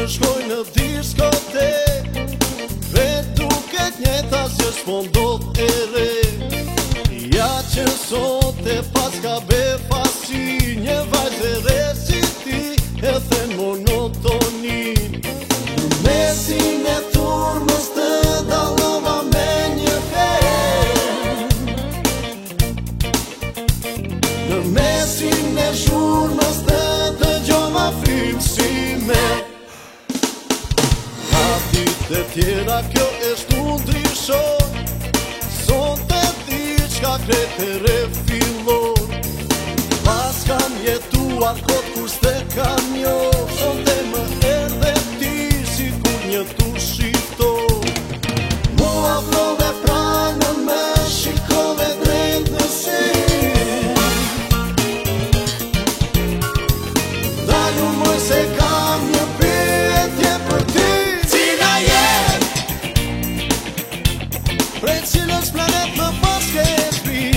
në shkoj në diskote Dhe duke t'njeta një tas që shpondot e re Ja që sot e pas ka be pasi Një vajt dhe re si ti e the monotoni Mesin e turmës të stë dalova me një fe Në mesin e shur të stë dëgjova frim si me Dhe tjera kjo është unë drishon Son të di qka krete refilon Pas kam jetuar kot kus të kam njon When she looks flat at my basket,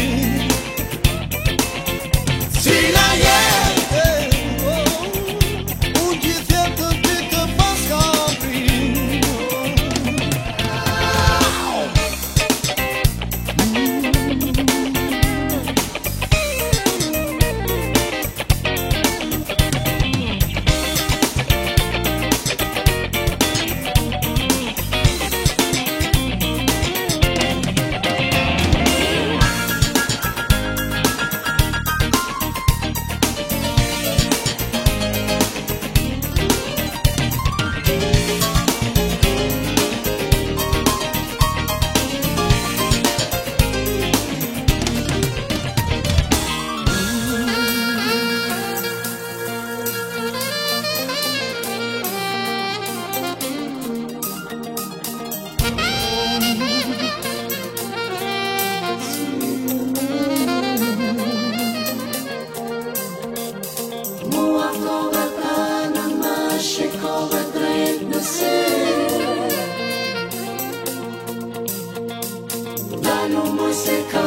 of.